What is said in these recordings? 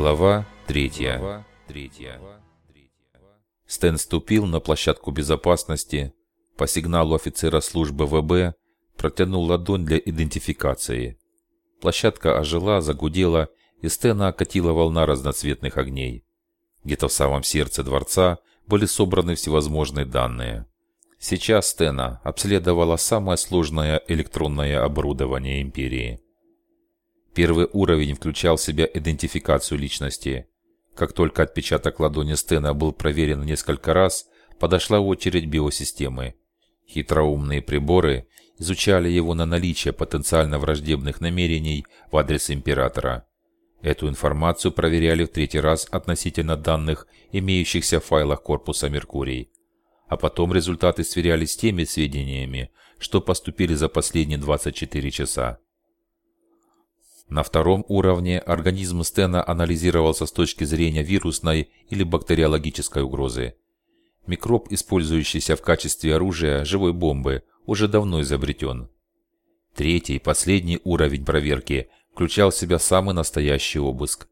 Глава 3. Стэн ступил на площадку безопасности, по сигналу офицера службы ВБ протянул ладонь для идентификации. Площадка ожила, загудела, и Стэна окатила волна разноцветных огней. Где-то в самом сердце дворца были собраны всевозможные данные. Сейчас Стена обследовала самое сложное электронное оборудование Империи. Первый уровень включал в себя идентификацию личности. Как только отпечаток ладони Стена был проверен несколько раз, подошла очередь биосистемы. Хитроумные приборы изучали его на наличие потенциально враждебных намерений в адрес Императора. Эту информацию проверяли в третий раз относительно данных, имеющихся в файлах корпуса Меркурий. А потом результаты сверялись с теми сведениями, что поступили за последние 24 часа. На втором уровне организм Стена анализировался с точки зрения вирусной или бактериологической угрозы. Микроб, использующийся в качестве оружия живой бомбы, уже давно изобретен. Третий, последний уровень проверки включал в себя самый настоящий обыск.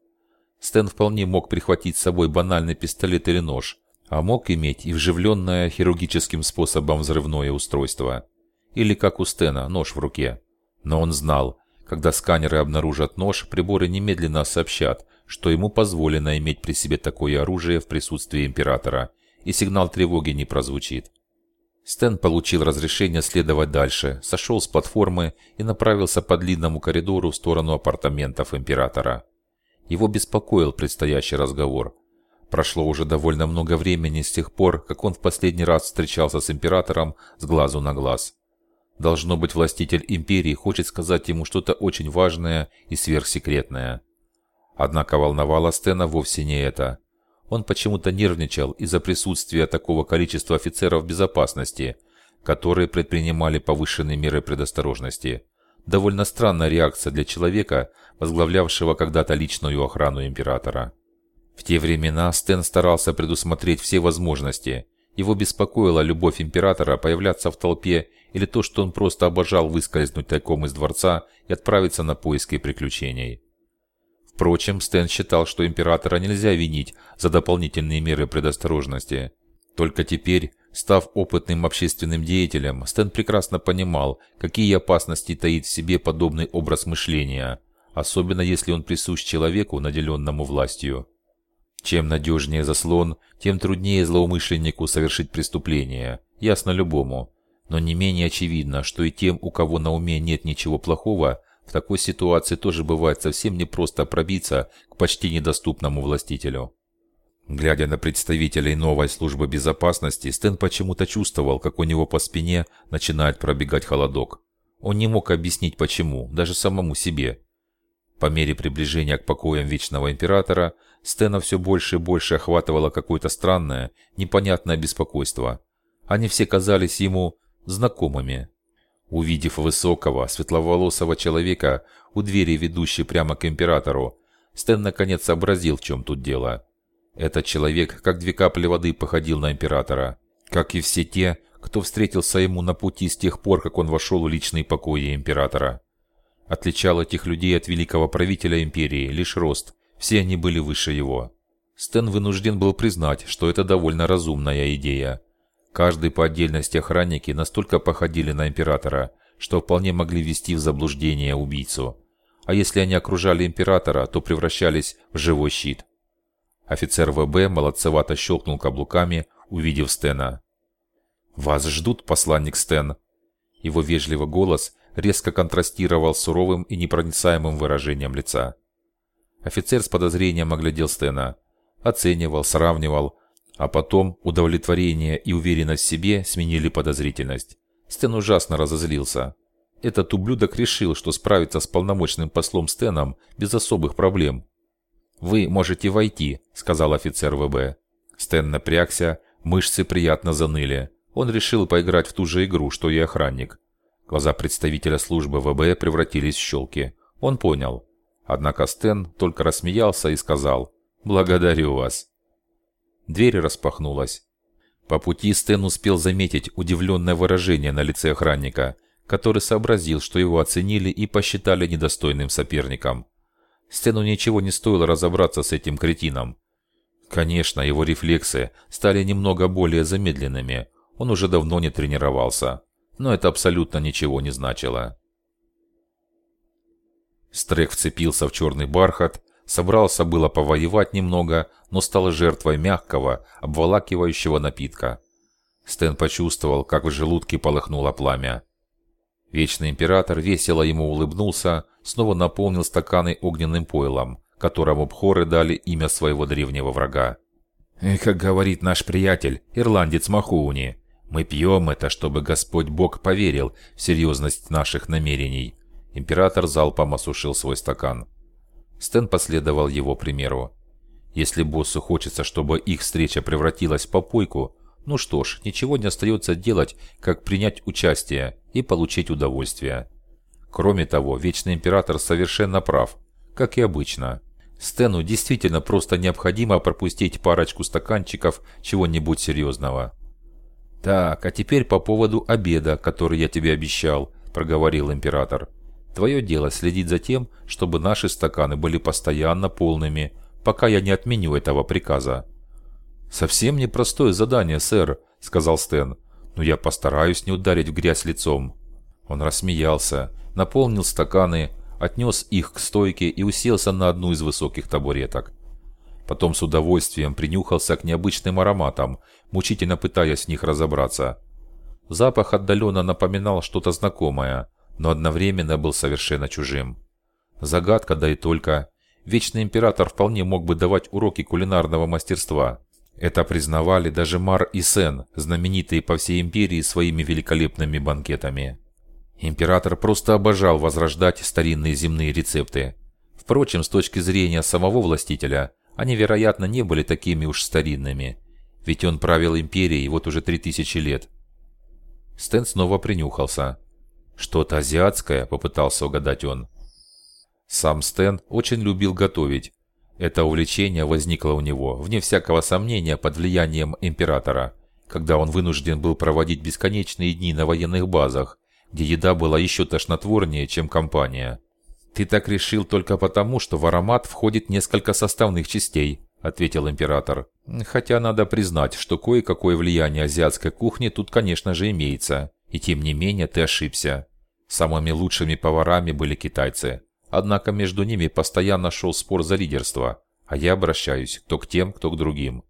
Стэн вполне мог прихватить с собой банальный пистолет или нож, а мог иметь и вживленное хирургическим способом взрывное устройство. Или, как у Стена, нож в руке. Но он знал, когда сканеры обнаружат нож, приборы немедленно сообщат, что ему позволено иметь при себе такое оружие в присутствии императора, и сигнал тревоги не прозвучит. Стэн получил разрешение следовать дальше, сошел с платформы и направился по длинному коридору в сторону апартаментов императора. Его беспокоил предстоящий разговор. Прошло уже довольно много времени с тех пор, как он в последний раз встречался с императором с глазу на глаз. Должно быть, властитель империи хочет сказать ему что-то очень важное и сверхсекретное. Однако волновало Стена вовсе не это. Он почему-то нервничал из-за присутствия такого количества офицеров безопасности, которые предпринимали повышенные меры предосторожности. Довольно странная реакция для человека, возглавлявшего когда-то личную охрану императора. В те времена Стэн старался предусмотреть все возможности. Его беспокоила любовь императора появляться в толпе или то, что он просто обожал выскользнуть тайком из дворца и отправиться на поиски приключений. Впрочем, Стэн считал, что императора нельзя винить за дополнительные меры предосторожности. Только теперь, став опытным общественным деятелем, Стэн прекрасно понимал, какие опасности таит в себе подобный образ мышления, особенно если он присущ человеку, наделенному властью. Чем надежнее заслон, тем труднее злоумышленнику совершить преступление, ясно любому. Но не менее очевидно, что и тем, у кого на уме нет ничего плохого, в такой ситуации тоже бывает совсем непросто пробиться к почти недоступному властителю. Глядя на представителей новой службы безопасности, Стэн почему-то чувствовал, как у него по спине начинает пробегать холодок. Он не мог объяснить почему, даже самому себе. По мере приближения к покоям Вечного Императора, Стэна все больше и больше охватывало какое-то странное, непонятное беспокойство. Они все казались ему знакомыми. Увидев высокого, светловолосого человека у двери, ведущей прямо к императору, Стэн наконец сообразил, в чем тут дело. Этот человек, как две капли воды, походил на императора. Как и все те, кто встретился ему на пути с тех пор, как он вошел в личные покои императора. Отличал этих людей от великого правителя империи лишь рост, все они были выше его. Стэн вынужден был признать, что это довольно разумная идея. Каждый по отдельности охранники настолько походили на императора, что вполне могли ввести в заблуждение убийцу. А если они окружали императора, то превращались в живой щит. Офицер ВБ молодцевато щелкнул каблуками, увидев Стена. «Вас ждут, посланник Стен!» Его вежливый голос резко контрастировал с суровым и непроницаемым выражением лица. Офицер с подозрением оглядел Стена. Оценивал, сравнивал, а потом удовлетворение и уверенность в себе сменили подозрительность. Стэн ужасно разозлился. Этот ублюдок решил, что справится с полномочным послом Стэном без особых проблем. «Вы можете войти», — сказал офицер ВБ. Стэн напрягся, мышцы приятно заныли. Он решил поиграть в ту же игру, что и охранник. Глаза представителя службы ВБ превратились в щелки. Он понял. Однако Стэн только рассмеялся и сказал «Благодарю вас». Дверь распахнулась. По пути Стэн успел заметить удивленное выражение на лице охранника, который сообразил, что его оценили и посчитали недостойным соперником. Стену ничего не стоило разобраться с этим кретином. Конечно, его рефлексы стали немного более замедленными, он уже давно не тренировался, но это абсолютно ничего не значило. Стрек вцепился в черный бархат, собрался было повоевать немного, но стал жертвой мягкого, обволакивающего напитка. Стэн почувствовал, как в желудке полыхнуло пламя. Вечный император весело ему улыбнулся, снова наполнил стаканы огненным пойлом, которому бхоры дали имя своего древнего врага. И, как говорит наш приятель, ирландец Махуни, мы пьем это, чтобы Господь Бог поверил в серьезность наших намерений. Император залпом осушил свой стакан. Стэн последовал его примеру. Если боссу хочется, чтобы их встреча превратилась в попойку, ну что ж, ничего не остается делать, как принять участие и получить удовольствие. Кроме того, Вечный Император совершенно прав, как и обычно. Стэну действительно просто необходимо пропустить парочку стаканчиков чего-нибудь серьезного. «Так, а теперь по поводу обеда, который я тебе обещал», – проговорил Император. Твое дело следить за тем, чтобы наши стаканы были постоянно полными, пока я не отменю этого приказа». «Совсем непростое задание, сэр», — сказал Стэн. «Но я постараюсь не ударить в грязь лицом». Он рассмеялся, наполнил стаканы, отнес их к стойке и уселся на одну из высоких табуреток. Потом с удовольствием принюхался к необычным ароматам, мучительно пытаясь в них разобраться. Запах отдаленно напоминал что-то знакомое, но одновременно был совершенно чужим. Загадка, да и только. Вечный император вполне мог бы давать уроки кулинарного мастерства. Это признавали даже Мар и Сен, знаменитые по всей империи своими великолепными банкетами. Император просто обожал возрождать старинные земные рецепты. Впрочем, с точки зрения самого властителя, они, вероятно, не были такими уж старинными. Ведь он правил империей вот уже три тысячи лет. Стэн снова принюхался. «Что-то азиатское?» – попытался угадать он. Сам Стэн очень любил готовить. Это увлечение возникло у него, вне всякого сомнения, под влиянием императора, когда он вынужден был проводить бесконечные дни на военных базах, где еда была еще тошнотворнее, чем компания. «Ты так решил только потому, что в аромат входит несколько составных частей», – ответил император. «Хотя надо признать, что кое-какое влияние азиатской кухни тут, конечно же, имеется. И тем не менее ты ошибся. Самыми лучшими поварами были китайцы. Однако между ними постоянно шел спор за лидерство, а я обращаюсь то к тем, кто к другим.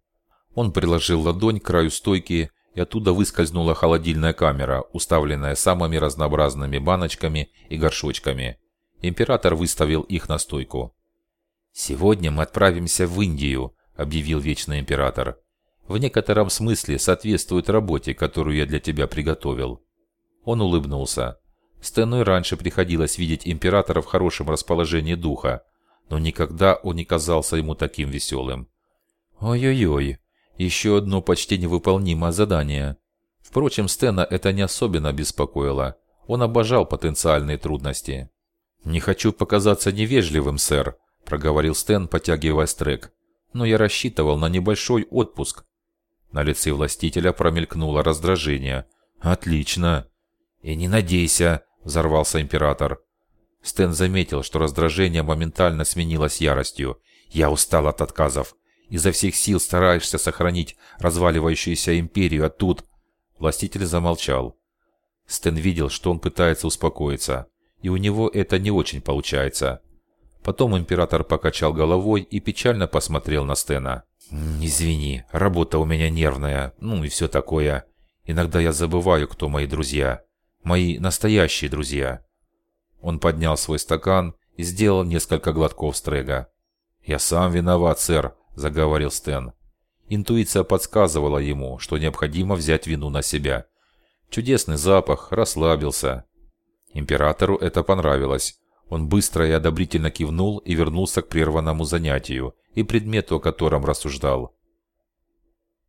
Он приложил ладонь к краю стойки, и оттуда выскользнула холодильная камера, уставленная самыми разнообразными баночками и горшочками. Император выставил их на стойку. «Сегодня мы отправимся в Индию», — объявил Вечный Император. «В некотором смысле соответствует работе, которую я для тебя приготовил». Он улыбнулся. Стэну раньше приходилось видеть императора в хорошем расположении духа, но никогда он не казался ему таким веселым. Ой-ой-ой, еще одно почти невыполнимое задание. Впрочем, Стэна это не особенно беспокоило. Он обожал потенциальные трудности. «Не хочу показаться невежливым, сэр», – проговорил Стэн, потягивая стрек. «Но я рассчитывал на небольшой отпуск». На лице властителя промелькнуло раздражение. «Отлично!» «И не надейся!» – взорвался император. Стэн заметил, что раздражение моментально сменилось яростью. «Я устал от отказов. Изо всех сил стараешься сохранить разваливающуюся империю, а тут...» Властитель замолчал. Стэн видел, что он пытается успокоиться, и у него это не очень получается. Потом император покачал головой и печально посмотрел на Стена. «Извини, работа у меня нервная, ну и все такое. Иногда я забываю, кто мои друзья». Мои настоящие друзья. Он поднял свой стакан и сделал несколько глотков стрега. «Я сам виноват, сэр», – заговорил Стэн. Интуиция подсказывала ему, что необходимо взять вину на себя. Чудесный запах, расслабился. Императору это понравилось. Он быстро и одобрительно кивнул и вернулся к прерванному занятию и предмету, о котором рассуждал.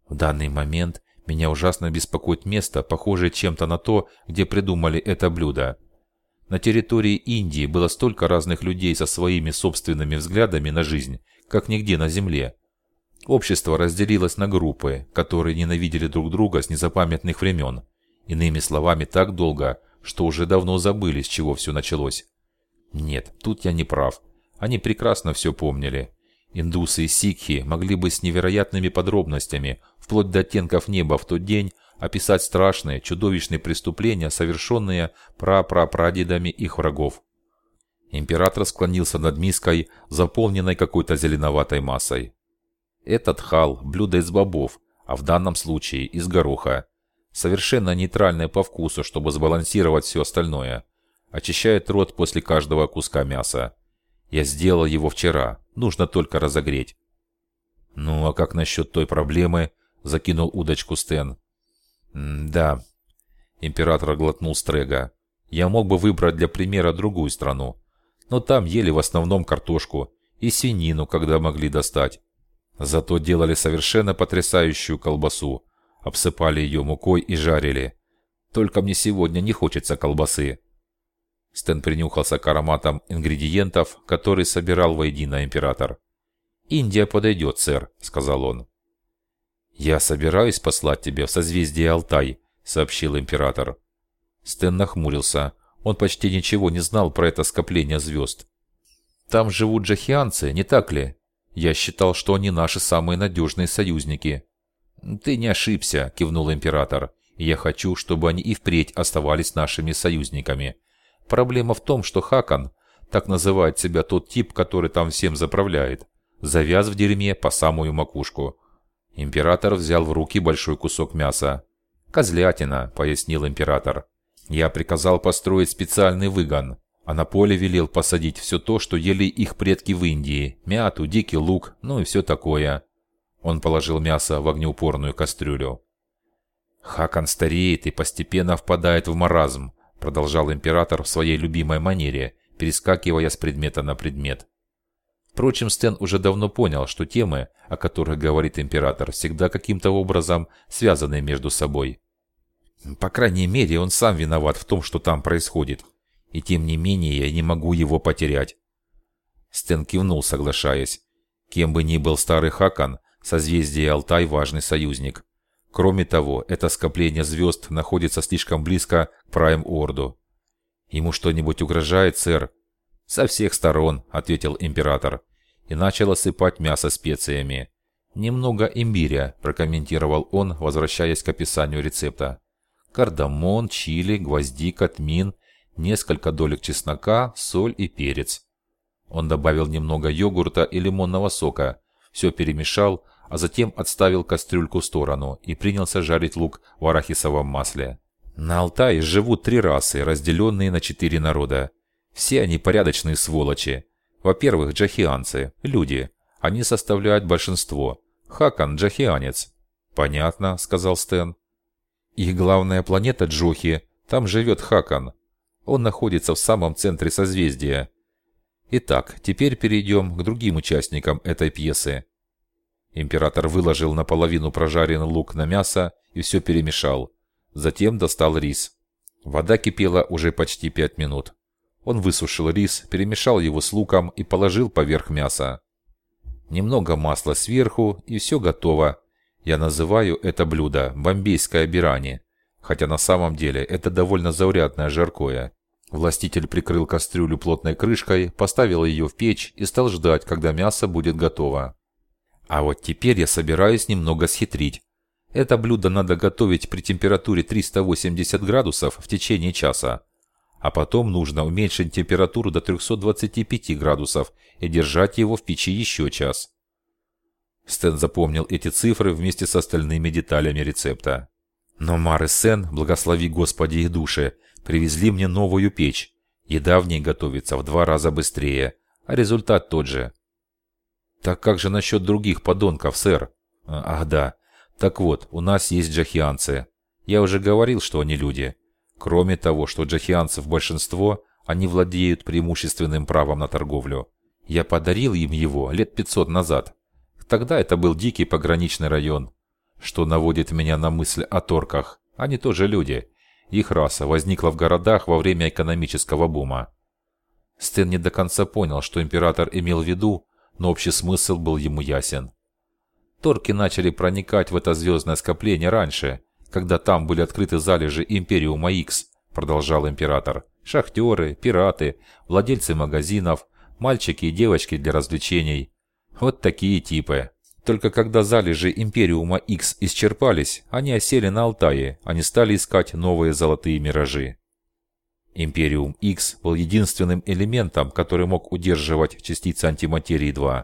В данный момент меня ужасно беспокоит место, похожее чем-то на то, где придумали это блюдо. На территории Индии было столько разных людей со своими собственными взглядами на жизнь, как нигде на Земле. Общество разделилось на группы, которые ненавидели друг друга с незапамятных времен. Иными словами, так долго, что уже давно забыли, с чего все началось. Нет, тут я не прав. Они прекрасно все помнили. Индусы и сикхи могли бы с невероятными подробностями, вплоть до оттенков неба в тот день, описать страшные, чудовищные преступления, совершенные прапрапрадедами их врагов. Император склонился над миской, заполненной какой-то зеленоватой массой. Этот хал – блюдо из бобов, а в данном случае из гороха. Совершенно нейтральное по вкусу, чтобы сбалансировать все остальное. Очищает рот после каждого куска мяса. Я сделал его вчера, нужно только разогреть. «Ну, а как насчет той проблемы?» – закинул удочку Стэн. «Да». Император глотнул Стрега. «Я мог бы выбрать для примера другую страну. Но там ели в основном картошку и свинину, когда могли достать. Зато делали совершенно потрясающую колбасу. Обсыпали ее мукой и жарили. Только мне сегодня не хочется колбасы. Стэн принюхался к ароматам ингредиентов, которые собирал воедино император. «Индия подойдет, сэр», — сказал он. «Я собираюсь послать тебе в созвездие Алтай», — сообщил император. Стэн нахмурился. Он почти ничего не знал про это скопление звезд. «Там живут джахианцы, не так ли? Я считал, что они наши самые надежные союзники». «Ты не ошибся», — кивнул император. «Я хочу, чтобы они и впредь оставались нашими союзниками. Проблема в том, что Хакан, так называет себя тот тип, который там всем заправляет, завяз в дерьме по самую макушку. Император взял в руки большой кусок мяса. «Козлятина», — пояснил император. «Я приказал построить специальный выгон, а на поле велел посадить все то, что ели их предки в Индии, мяту, дикий лук, ну и все такое». Он положил мясо в огнеупорную кастрюлю. Хакан стареет и постепенно впадает в маразм продолжал император в своей любимой манере, перескакивая с предмета на предмет. Впрочем, Стэн уже давно понял, что темы, о которых говорит император, всегда каким-то образом связаны между собой. По крайней мере, он сам виноват в том, что там происходит. И тем не менее, я не могу его потерять. Стэн кивнул, соглашаясь. Кем бы ни был старый Хакан, созвездие Алтай – важный союзник. Кроме того, это скопление звезд находится слишком близко к Прайм-Орду. «Ему что-нибудь угрожает, сэр?» «Со всех сторон», — ответил император, и начал осыпать мясо специями. «Немного имбиря», — прокомментировал он, возвращаясь к описанию рецепта. «Кардамон, чили, гвоздика, тмин, несколько долек чеснока, соль и перец». Он добавил немного йогурта и лимонного сока, все перемешал, а затем отставил кастрюльку в сторону и принялся жарить лук в арахисовом масле. На Алтае живут три расы, разделенные на четыре народа. Все они порядочные сволочи. Во-первых, джахианцы, люди. Они составляют большинство. Хакан – джахианец. «Понятно», – сказал Стэн. «Их главная планета Джохи. Там живет Хакан. Он находится в самом центре созвездия. Итак, теперь перейдем к другим участникам этой пьесы. Император выложил наполовину прожаренный лук на мясо и все перемешал. Затем достал рис. Вода кипела уже почти пять минут. Он высушил рис, перемешал его с луком и положил поверх мяса. Немного масла сверху, и все готово. Я называю это блюдо бомбейское бирани, хотя на самом деле это довольно заурядное жаркое. Властитель прикрыл кастрюлю плотной крышкой, поставил ее в печь и стал ждать, когда мясо будет готово. А вот теперь я собираюсь немного схитрить. Это блюдо надо готовить при температуре 380 градусов в течение часа. А потом нужно уменьшить температуру до 325 градусов и держать его в печи еще час. Стэн запомнил эти цифры вместе с остальными деталями рецепта. Но Мар и Сен, благослови Господи их души, привезли мне новую печь. Еда в ней готовится в два раза быстрее, а результат тот же. «Так как же насчет других подонков, сэр?» а, «Ах да. Так вот, у нас есть джахианцы. Я уже говорил, что они люди. Кроме того, что джахианцев большинство, они владеют преимущественным правом на торговлю. Я подарил им его лет 500 назад. Тогда это был дикий пограничный район. Что наводит меня на мысль о торках. Они тоже люди. Их раса возникла в городах во время экономического бума. Стэн не до конца понял, что император имел в виду, но общий смысл был ему ясен. Торки начали проникать в это звездное скопление раньше, когда там были открыты залежи Империума X, продолжал император. Шахтеры, пираты, владельцы магазинов, мальчики и девочки для развлечений. Вот такие типы. Только когда залежи Империума X исчерпались, они осели на Алтае, они стали искать новые золотые миражи. Империум X был единственным элементом, который мог удерживать частицы антиматерии-2,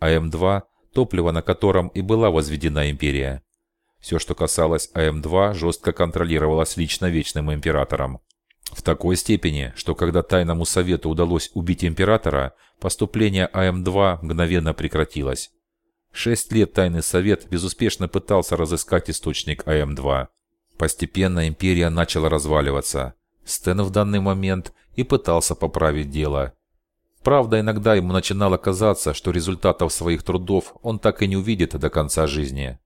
а М2 – топливо, на котором и была возведена Империя. Все, что касалось АМ-2, жестко контролировалось лично Вечным Императором. В такой степени, что когда Тайному Совету удалось убить Императора, поступление АМ-2 мгновенно прекратилось. Шесть лет Тайный Совет безуспешно пытался разыскать источник АМ-2. Постепенно Империя начала разваливаться. Стэн в данный момент и пытался поправить дело. Правда, иногда ему начинало казаться, что результатов своих трудов он так и не увидит до конца жизни.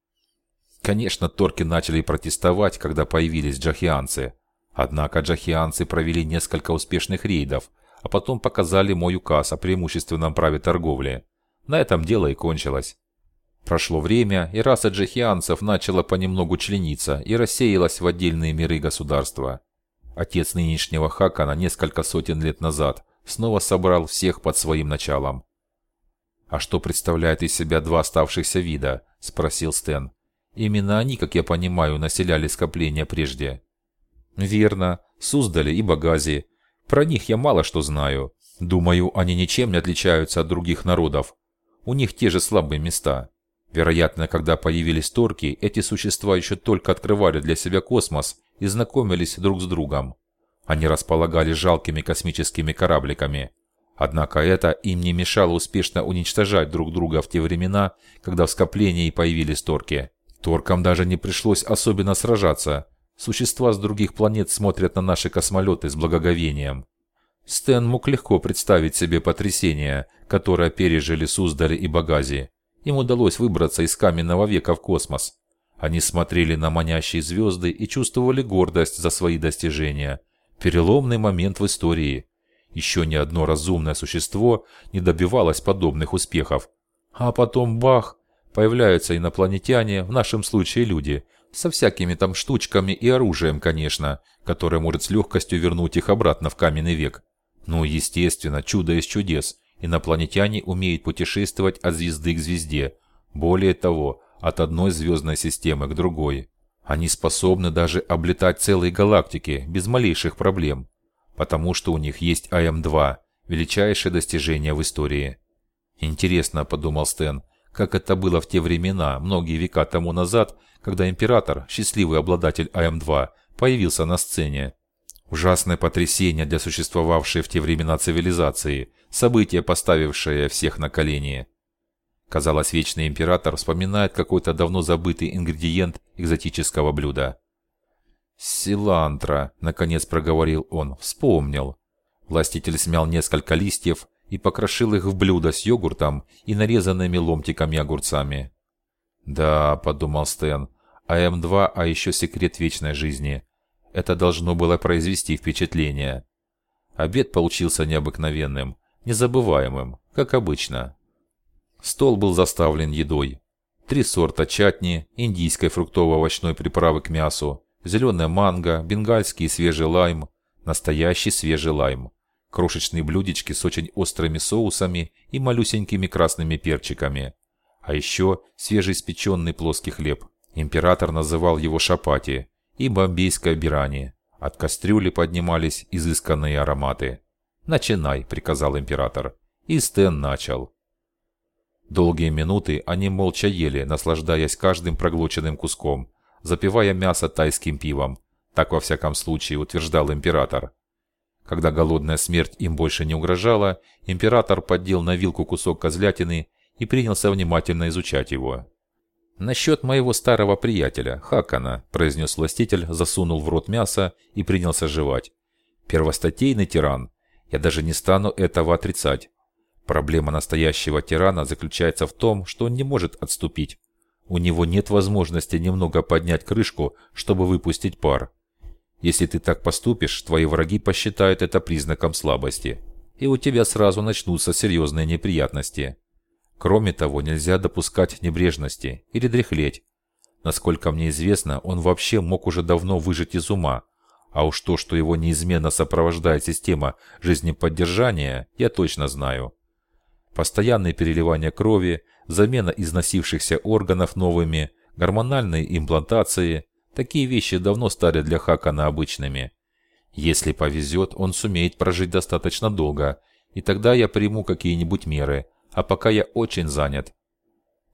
Конечно, торки начали протестовать, когда появились джахианцы. Однако джахианцы провели несколько успешных рейдов, а потом показали мой указ о преимущественном праве торговли. На этом дело и кончилось. Прошло время, и раса джахианцев начала понемногу члениться и рассеялась в отдельные миры государства. Отец нынешнего Хакана несколько сотен лет назад снова собрал всех под своим началом. «А что представляет из себя два оставшихся вида?» – спросил Стэн. Именно они, как я понимаю, населяли скопления прежде. Верно, Суздали и Багази. Про них я мало что знаю. Думаю, они ничем не отличаются от других народов. У них те же слабые места. Вероятно, когда появились торки, эти существа еще только открывали для себя космос и знакомились друг с другом. Они располагали жалкими космическими корабликами. Однако это им не мешало успешно уничтожать друг друга в те времена, когда в скоплении появились торки. Торкам даже не пришлось особенно сражаться. Существа с других планет смотрят на наши космолеты с благоговением. Стэн мог легко представить себе потрясение, которое пережили Суздали и Багази. Им удалось выбраться из каменного века в космос. Они смотрели на манящие звезды и чувствовали гордость за свои достижения. Переломный момент в истории. Еще ни одно разумное существо не добивалось подобных успехов. А потом бах! Появляются инопланетяне, в нашем случае люди, со всякими там штучками и оружием, конечно, которое может с легкостью вернуть их обратно в каменный век. Ну, естественно, чудо из чудес. Инопланетяне умеют путешествовать от звезды к звезде. Более того, от одной звездной системы к другой. Они способны даже облетать целые галактики без малейших проблем. Потому что у них есть АМ-2, величайшее достижение в истории. Интересно, подумал Стэн, как это было в те времена, многие века тому назад, когда император, счастливый обладатель АМ-2, появился на сцене. Ужасное потрясение для существовавшей в те времена цивилизации, событие, поставившее всех на колени. Казалось, Вечный Император вспоминает какой-то давно забытый ингредиент экзотического блюда. «Силантра», — наконец проговорил он, — вспомнил. Властитель смял несколько листьев, и покрошил их в блюдо с йогуртом и нарезанными ломтиками огурцами. «Да», — подумал Стэн, — «АМ-2, а еще секрет вечной жизни. Это должно было произвести впечатление». Обед получился необыкновенным, незабываемым, как обычно. Стол был заставлен едой. Три сорта чатни, индийской фруктово-овощной приправы к мясу, зеленая манго, бенгальский свежий лайм, настоящий свежий лайм крошечные блюдечки с очень острыми соусами и малюсенькими красными перчиками. А еще свежеиспеченный плоский хлеб. Император называл его шапати и бомбейское бирани. От кастрюли поднимались изысканные ароматы. «Начинай», — приказал император. И Стэн начал. Долгие минуты они молча ели, наслаждаясь каждым проглоченным куском, запивая мясо тайским пивом. Так во всяком случае утверждал император. Когда голодная смерть им больше не угрожала, император поддел на вилку кусок козлятины и принялся внимательно изучать его. «Насчет моего старого приятеля, Хакана», – произнес властитель, засунул в рот мясо и принялся жевать. «Первостатейный тиран. Я даже не стану этого отрицать. Проблема настоящего тирана заключается в том, что он не может отступить. У него нет возможности немного поднять крышку, чтобы выпустить пар. Если ты так поступишь, твои враги посчитают это признаком слабости, и у тебя сразу начнутся серьезные неприятности. Кроме того, нельзя допускать небрежности или дряхлеть. Насколько мне известно, он вообще мог уже давно выжить из ума, А уж то, что его неизменно сопровождает система жизнеподдержания, я точно знаю. Постоянные переливания крови, замена износившихся органов новыми, гормональные имплантации – такие вещи давно стали для Хакана обычными. Если повезет, он сумеет прожить достаточно долго, и тогда я приму какие-нибудь меры, а пока я очень занят.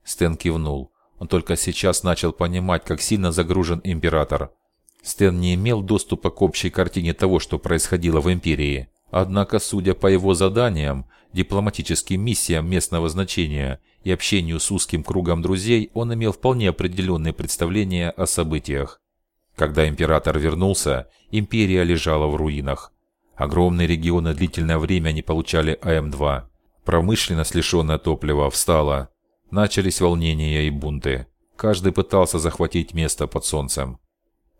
Стэн кивнул. Он только сейчас начал понимать, как сильно загружен Император. Стэн не имел доступа к общей картине того, что происходило в Империи. Однако, судя по его заданиям, дипломатическим миссиям местного значения и общению с узким кругом друзей, он имел вполне определенные представления о событиях. Когда император вернулся, империя лежала в руинах. Огромные регионы длительное время не получали АМ-2. Промышленность, лишенная топлива, встала. Начались волнения и бунты. Каждый пытался захватить место под солнцем.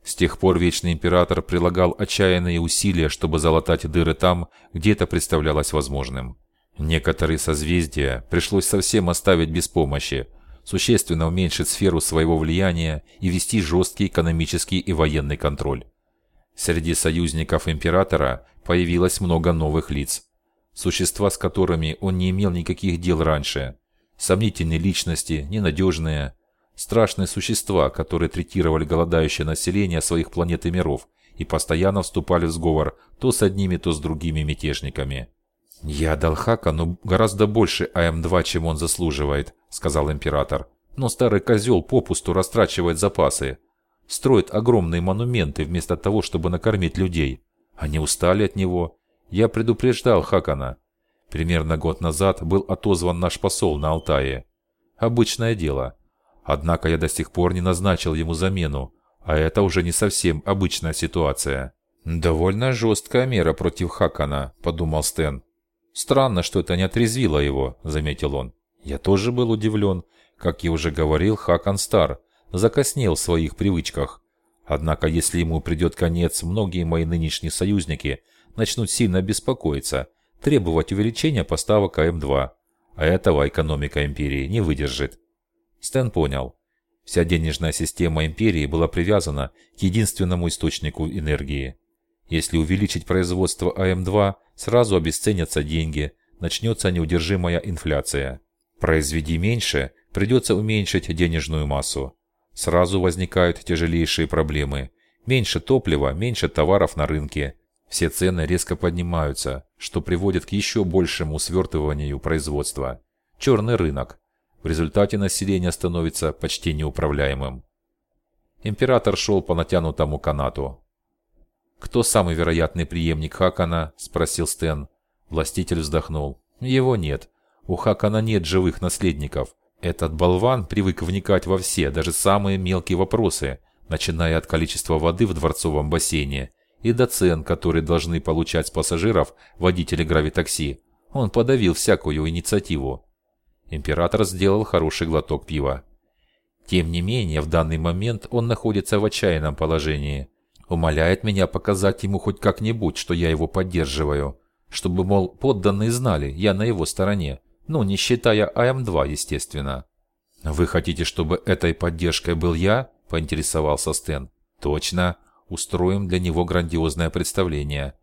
С тех пор Вечный Император прилагал отчаянные усилия, чтобы залатать дыры там, где это представлялось возможным. Некоторые созвездия пришлось совсем оставить без помощи, существенно уменьшить сферу своего влияния и вести жесткий экономический и военный контроль. Среди союзников Императора появилось много новых лиц, существа с которыми он не имел никаких дел раньше, сомнительные личности, ненадежные, Страшные существа, которые третировали голодающее население своих планет и миров и постоянно вступали в сговор то с одними, то с другими мятежниками. «Я дал Хакану гораздо больше АМ-2, чем он заслуживает», — сказал император. «Но старый козел попусту растрачивает запасы. Строит огромные монументы вместо того, чтобы накормить людей. Они устали от него. Я предупреждал Хакана. Примерно год назад был отозван наш посол на Алтае. Обычное дело. Однако я до сих пор не назначил ему замену, а это уже не совсем обычная ситуация. «Довольно жесткая мера против Хакана», – подумал Стэн. «Странно, что это не отрезвило его», – заметил он. Я тоже был удивлен. Как я уже говорил, Хакан стар, закоснел в своих привычках. Однако, если ему придет конец, многие мои нынешние союзники начнут сильно беспокоиться, требовать увеличения поставок АМ-2. А этого экономика империи не выдержит. Стэн понял. Вся денежная система империи была привязана к единственному источнику энергии. Если увеличить производство АМ-2, сразу обесценятся деньги, начнется неудержимая инфляция. Произведи меньше, придется уменьшить денежную массу. Сразу возникают тяжелейшие проблемы. Меньше топлива, меньше товаров на рынке. Все цены резко поднимаются, что приводит к еще большему свертыванию производства. Черный рынок. В результате население становится почти неуправляемым. Император шел по натянутому канату. «Кто самый вероятный преемник Хакана?» – спросил Стэн. Властитель вздохнул. «Его нет. У Хакана нет живых наследников. Этот болван привык вникать во все, даже самые мелкие вопросы, начиная от количества воды в дворцовом бассейне и до цен, которые должны получать с пассажиров водители гравитакси. Он подавил всякую инициативу. Император сделал хороший глоток пива. Тем не менее, в данный момент он находится в отчаянном положении. Умоляет меня показать ему хоть как-нибудь, что я его поддерживаю. Чтобы, мол, подданные знали, я на его стороне. Ну, не считая АМ-2, естественно. «Вы хотите, чтобы этой поддержкой был я?» – поинтересовался Стэн. «Точно. Устроим для него грандиозное представление.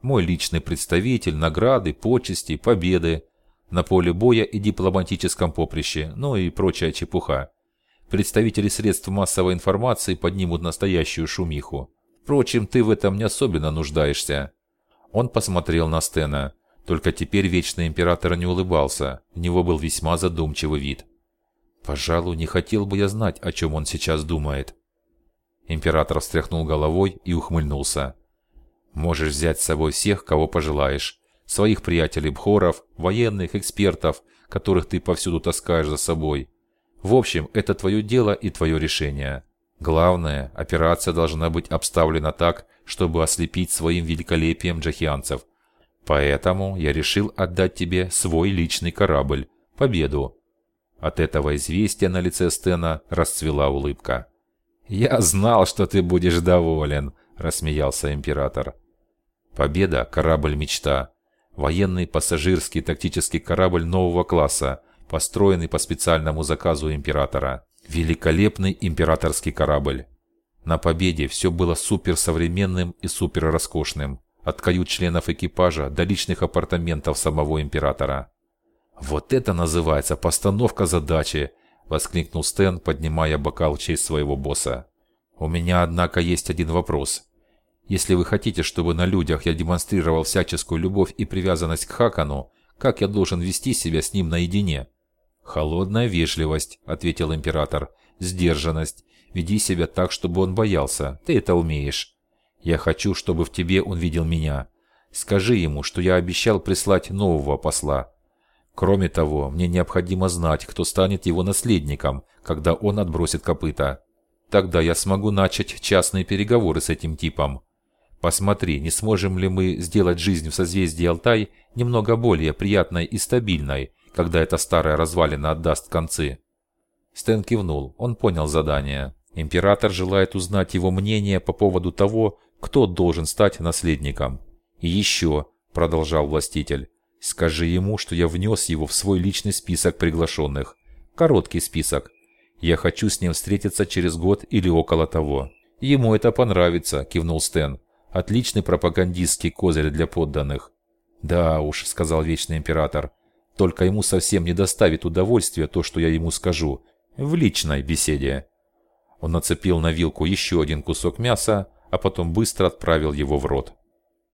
Мой личный представитель, награды, почести, победы на поле боя и дипломатическом поприще, ну и прочая чепуха. Представители средств массовой информации поднимут настоящую шумиху. Впрочем, ты в этом не особенно нуждаешься. Он посмотрел на Стена. Только теперь Вечный Император не улыбался. У него был весьма задумчивый вид. Пожалуй, не хотел бы я знать, о чем он сейчас думает. Император встряхнул головой и ухмыльнулся. Можешь взять с собой всех, кого пожелаешь своих приятелей-бхоров, военных, экспертов, которых ты повсюду таскаешь за собой. В общем, это твое дело и твое решение. Главное, операция должна быть обставлена так, чтобы ослепить своим великолепием джахианцев. Поэтому я решил отдать тебе свой личный корабль, победу. От этого известия на лице Стена расцвела улыбка. «Я знал, что ты будешь доволен», – рассмеялся император. Победа – корабль мечта. Военный пассажирский тактический корабль нового класса, построенный по специальному заказу императора. Великолепный императорский корабль. На Победе все было суперсовременным и суперроскошным, от кают членов экипажа до личных апартаментов самого императора. «Вот это называется постановка задачи!» – воскликнул Стэн, поднимая бокал в честь своего босса. «У меня, однако, есть один вопрос. Если вы хотите, чтобы на людях я демонстрировал всяческую любовь и привязанность к Хакану, как я должен вести себя с ним наедине?» «Холодная вежливость», – ответил император. «Сдержанность. Веди себя так, чтобы он боялся. Ты это умеешь. Я хочу, чтобы в тебе он видел меня. Скажи ему, что я обещал прислать нового посла. Кроме того, мне необходимо знать, кто станет его наследником, когда он отбросит копыта. Тогда я смогу начать частные переговоры с этим типом. Посмотри, не сможем ли мы сделать жизнь в созвездии Алтай немного более приятной и стабильной, когда эта старая развалина отдаст концы. Стэн кивнул, он понял задание. Император желает узнать его мнение по поводу того, кто должен стать наследником. «И еще», – продолжал властитель, – «скажи ему, что я внес его в свой личный список приглашенных. Короткий список. Я хочу с ним встретиться через год или около того». «Ему это понравится», – кивнул Стэн. «Отличный пропагандистский козырь для подданных». «Да уж», – сказал Вечный Император, – «только ему совсем не доставит удовольствия то, что я ему скажу. В личной беседе». Он нацепил на вилку еще один кусок мяса, а потом быстро отправил его в рот.